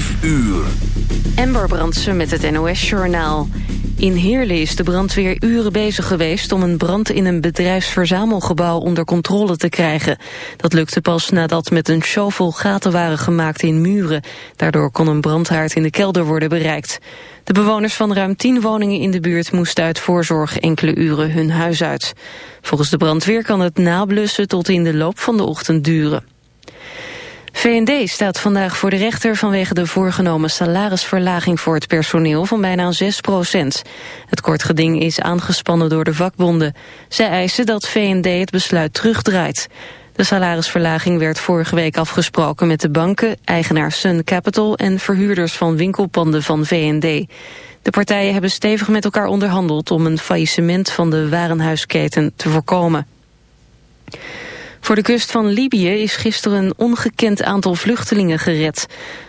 Vijf uur. Ember Brandsen met het NOS-journaal. In Heerlen is de brandweer uren bezig geweest om een brand in een bedrijfsverzamelgebouw onder controle te krijgen. Dat lukte pas nadat met een shovel gaten waren gemaakt in muren. Daardoor kon een brandhaard in de kelder worden bereikt. De bewoners van ruim tien woningen in de buurt moesten uit voorzorg enkele uren hun huis uit. Volgens de brandweer kan het nablussen tot in de loop van de ochtend duren. VND staat vandaag voor de rechter vanwege de voorgenomen salarisverlaging voor het personeel van bijna 6 procent. Het kort geding is aangespannen door de vakbonden. Zij eisen dat VND het besluit terugdraait. De salarisverlaging werd vorige week afgesproken met de banken, eigenaar Sun Capital en verhuurders van winkelpanden van VND. De partijen hebben stevig met elkaar onderhandeld om een faillissement van de warenhuisketen te voorkomen. Voor de kust van Libië is gisteren een ongekend aantal vluchtelingen gered.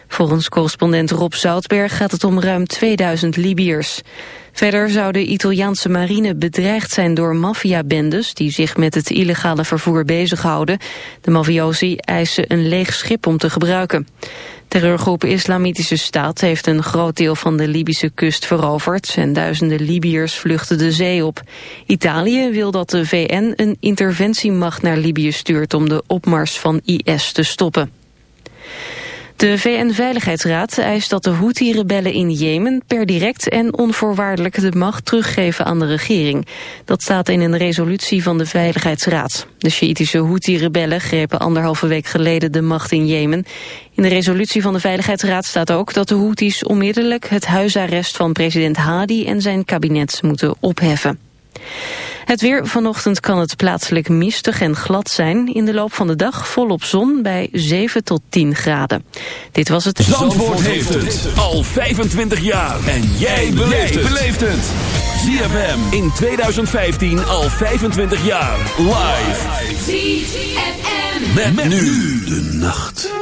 Volgens correspondent Rob Zoutberg gaat het om ruim 2000 Libiërs. Verder zou de Italiaanse marine bedreigd zijn door maffiabendes... die zich met het illegale vervoer bezighouden. De mafiosi eisen een leeg schip om te gebruiken. Terreurgroep Islamitische Staat heeft een groot deel van de Libische kust veroverd... en duizenden Libiërs vluchten de zee op. Italië wil dat de VN een interventiemacht naar Libië stuurt... om de opmars van IS te stoppen. De VN-veiligheidsraad eist dat de Houthi-rebellen in Jemen per direct en onvoorwaardelijk de macht teruggeven aan de regering. Dat staat in een resolutie van de Veiligheidsraad. De Sjiitische Houthi-rebellen grepen anderhalve week geleden de macht in Jemen. In de resolutie van de Veiligheidsraad staat ook dat de Houthis onmiddellijk het huisarrest van president Hadi en zijn kabinet moeten opheffen. Het weer vanochtend kan het plaatselijk mistig en glad zijn. In de loop van de dag volop zon bij 7 tot 10 graden. Dit was het... Zandvoort, Zandvoort heeft het al 25 jaar. En jij beleeft het. ZFM in 2015 al 25 jaar. Live. ZFM. Met, met nu de nacht.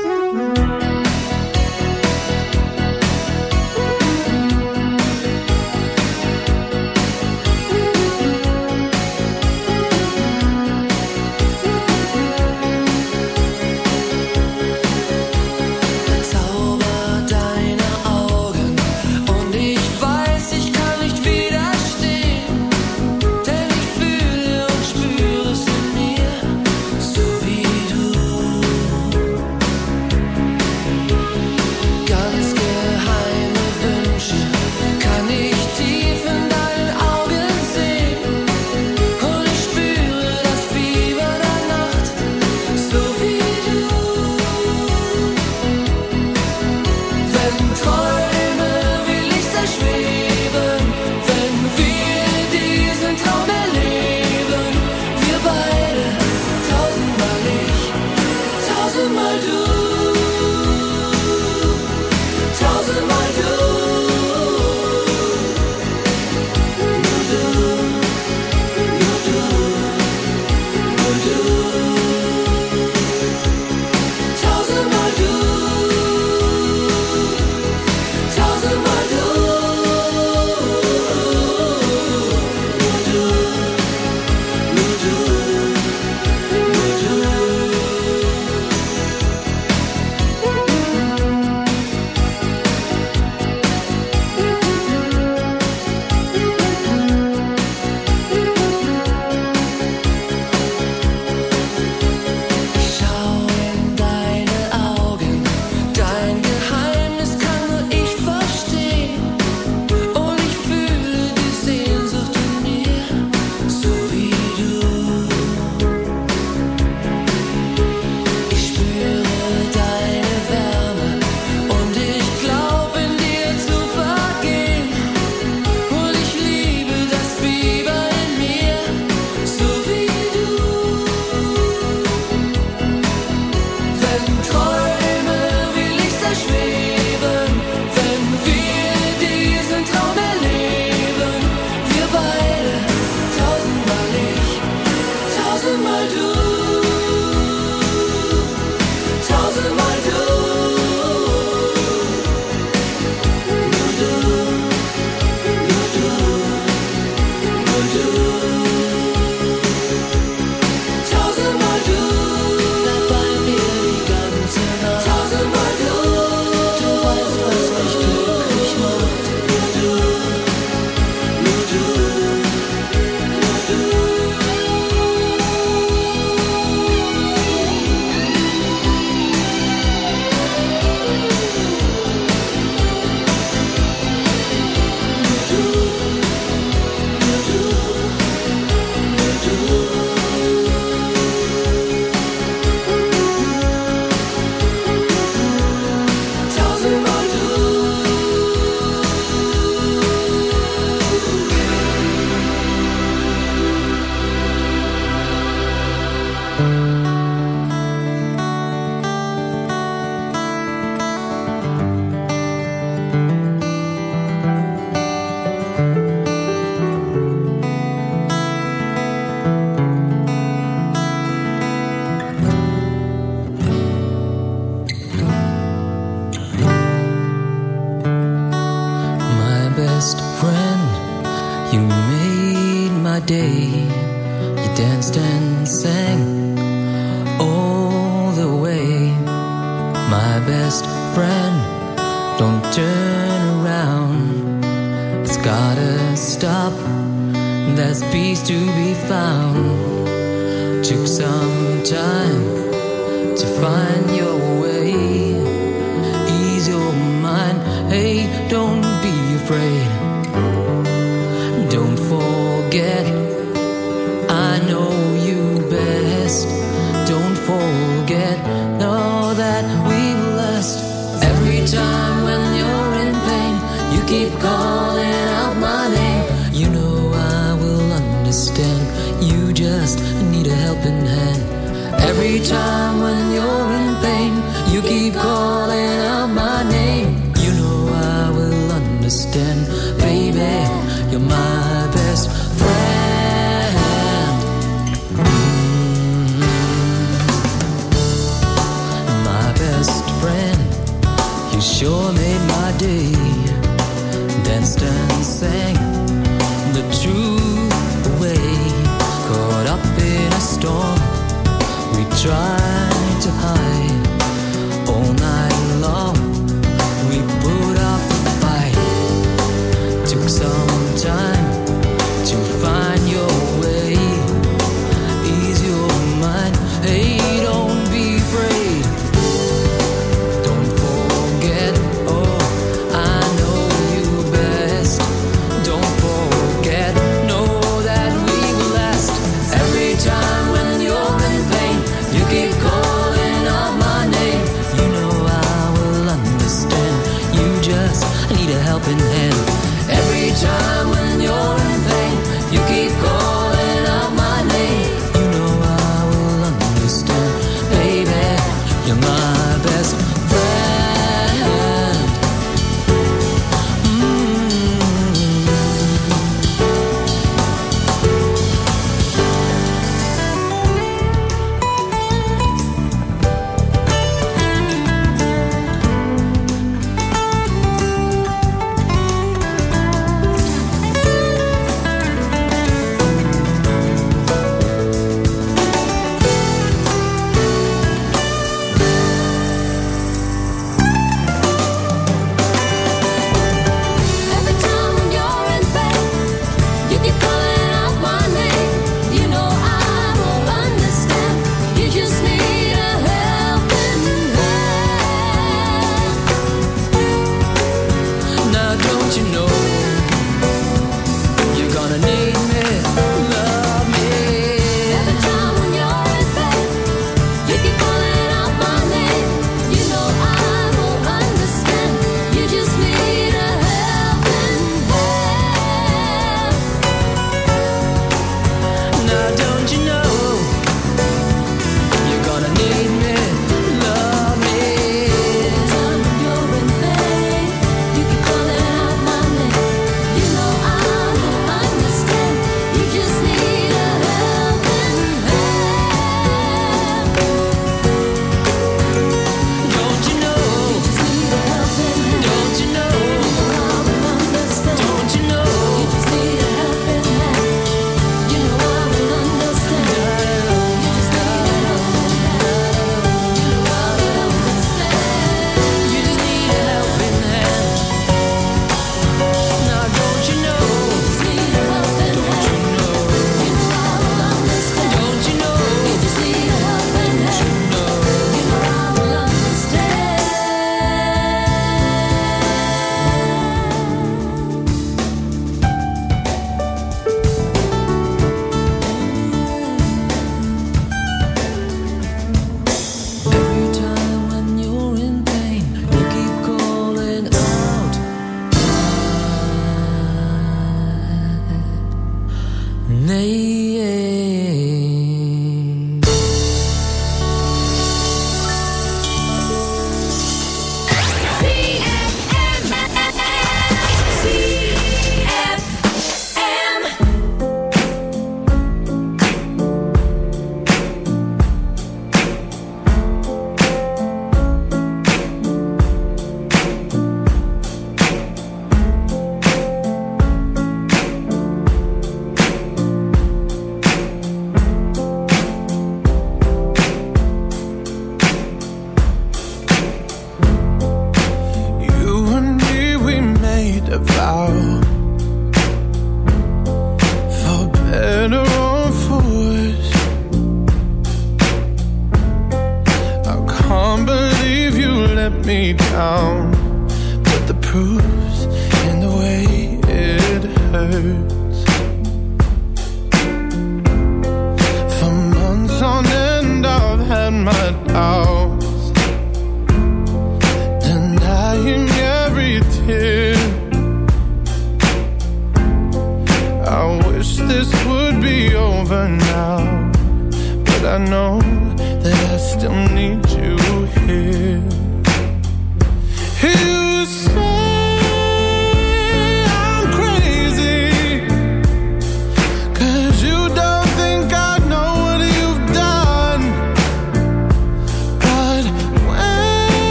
down.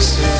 faces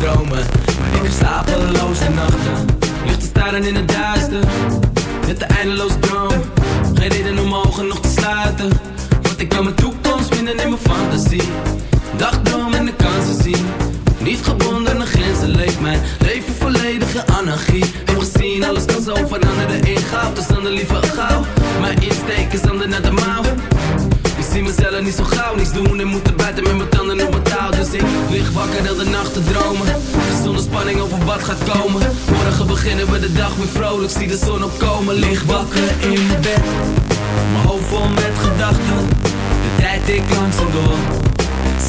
Dromen. Ik heb slapeloze nachten, ligt te staren in het duister. Met de eindeloze droom, geen reden om ogen nog te sluiten. Want ik kan mijn toekomst vinden in mijn fantasie. Dagdroom en de kansen zien. Niet gebonden aan grenzen leeft mijn leven volledige anarchie. Heb gezien, alles kan zo veranderen in goud. Dus dan de liever gauw. Mijn insteek is ander naar de mouw. Ik zie mezelf niet zo gauw wakker heel de nacht te dromen. Zonder spanning over wat gaat komen. Morgen beginnen we de dag weer vrolijk, zie de zon opkomen. Lig wakker in mijn bed, mijn hoofd vol met gedachten. De tijd ik langzaam door,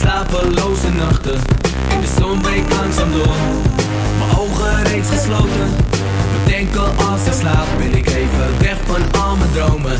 slapeloze nachten. In de zon breekt langzaam door, mijn ogen reeds gesloten. Maar denken als ik slaap, ben ik even weg van al mijn dromen.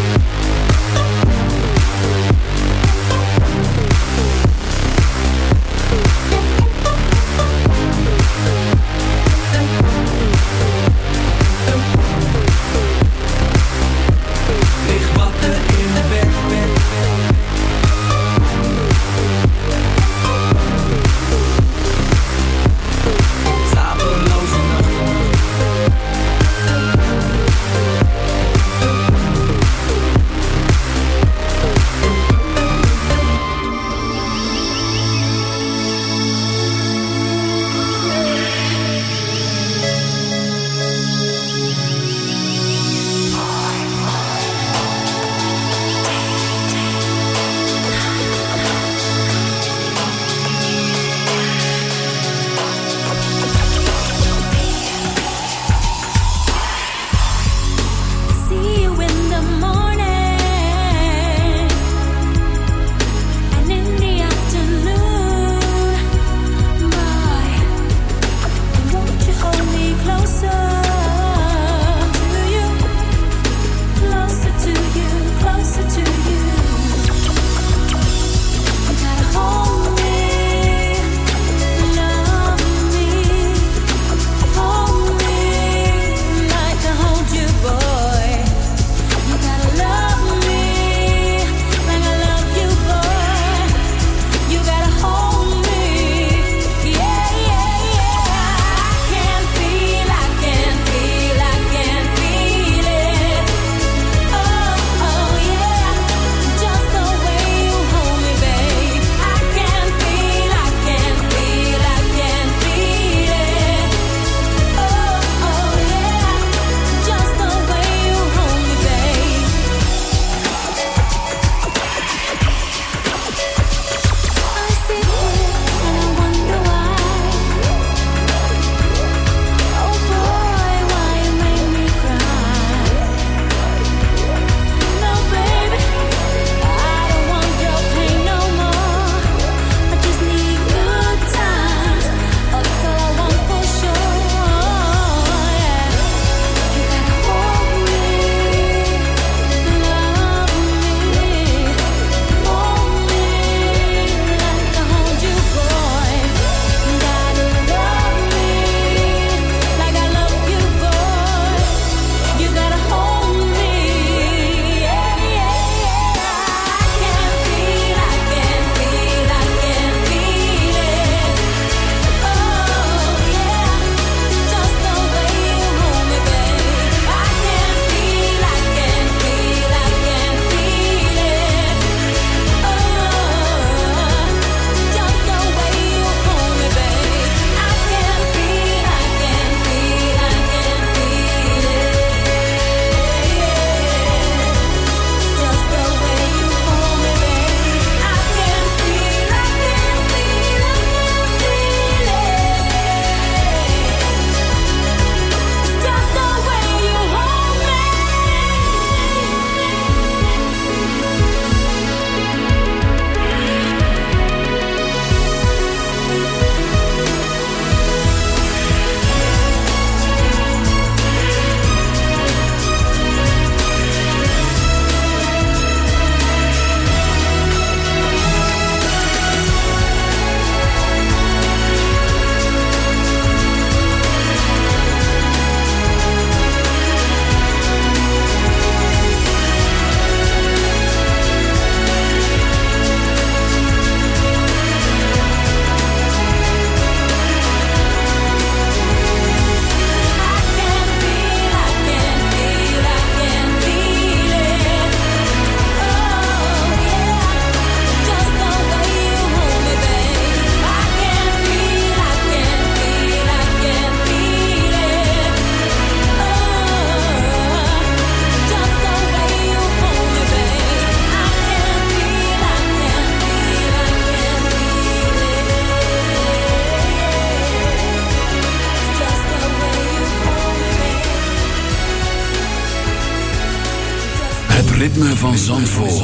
van Zandvoort.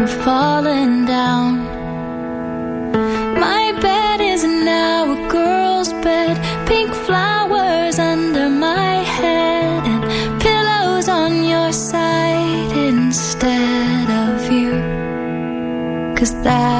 were falling down. My bed is now a girl's bed, pink flowers under my head, and pillows on your side instead of you. Cause that